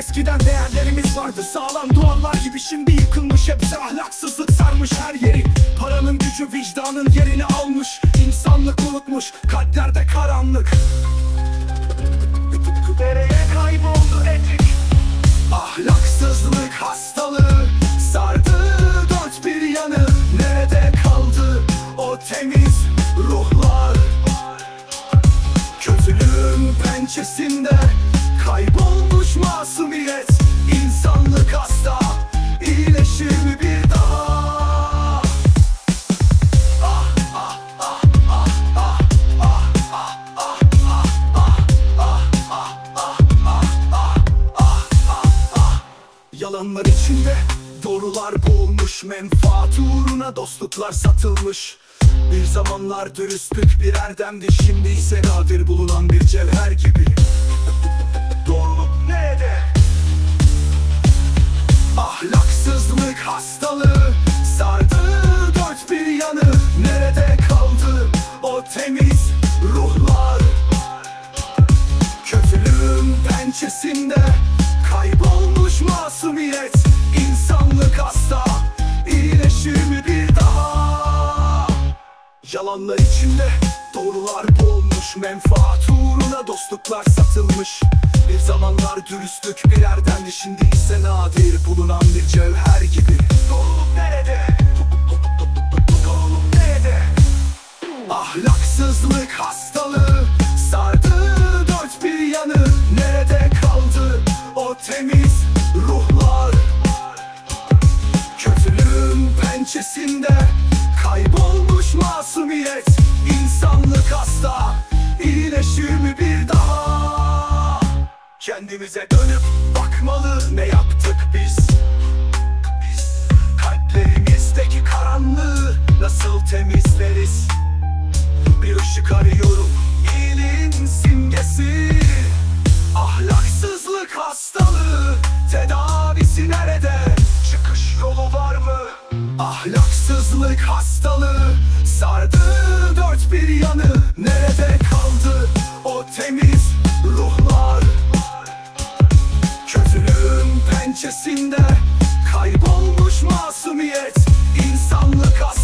Eskiden değerlerimiz vardı sağlam duvarlar gibi Şimdi yıkılmış. Hepsi ahlaksızlık sarmış her yeri. Paranın gücü vicdanın yerini almış İnsanlık unutmuş kalplerde karanlık pençesinde. Kaybolmuş masumiyet İnsanlık hasta iyileşir mi bir daha? Yalanlar içinde doğrular boğulmuş Menfaat uğruna dostluklar satılmış Bir zamanlar dürüstlük bir erdemdi Şimdi ise nadir bulunan bir cevher gibi Yalanlar içinde doğrular boğulmuş Menfaat uğruna dostluklar satılmış Bir zamanlar dürüstlük bir erdemdi Şimdi ise nadir bulunan bir cevher gibi Doğruluk nerede? İnsanlık hasta iyileşir mi bir daha Kendimize dönüp bakmalı ne yaptık Biz kalplerimizdeki karanlığı nasıl temizleriz bir ışık arıyorum iyiliğin simgesi Ahlaksızlık hastalığı Tedavisi nerede? Çıkış yolu var mı? Ahlaksızlık hastalığı Sardı pençesinde Kaybolmuş masumiyet İnsanlık hastalığı